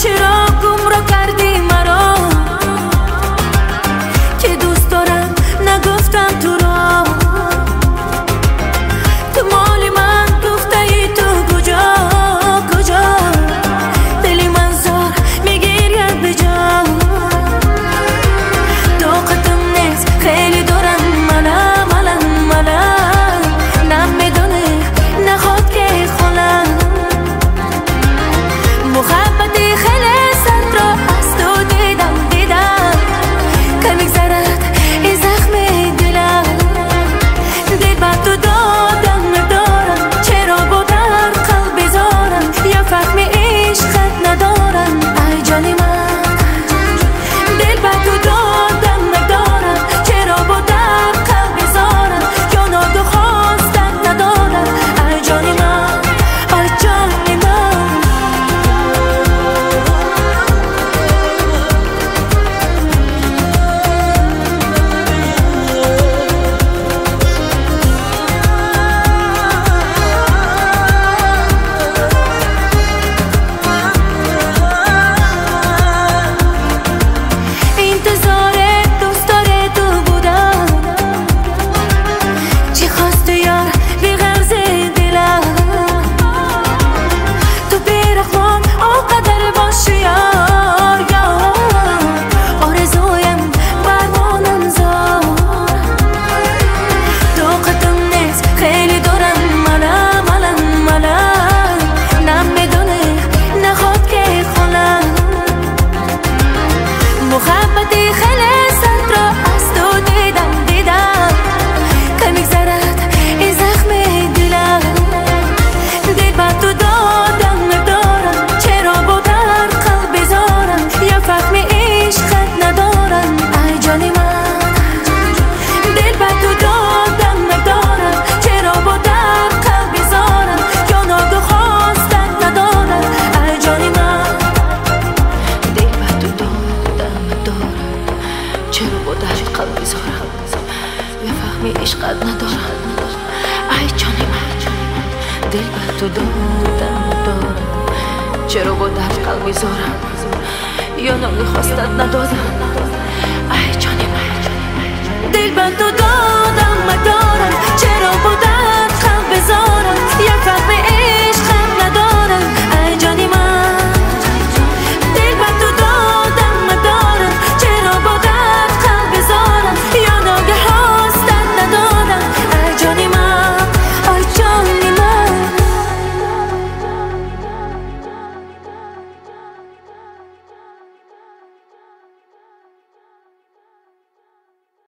빛으로 فهمی عشقت ندارم. ای جانی من دل بر تو دادم دارم چرا با درد قلبی زارم یا نامی خواستت ندادم؟ ای جانی من دل بر تو دادم.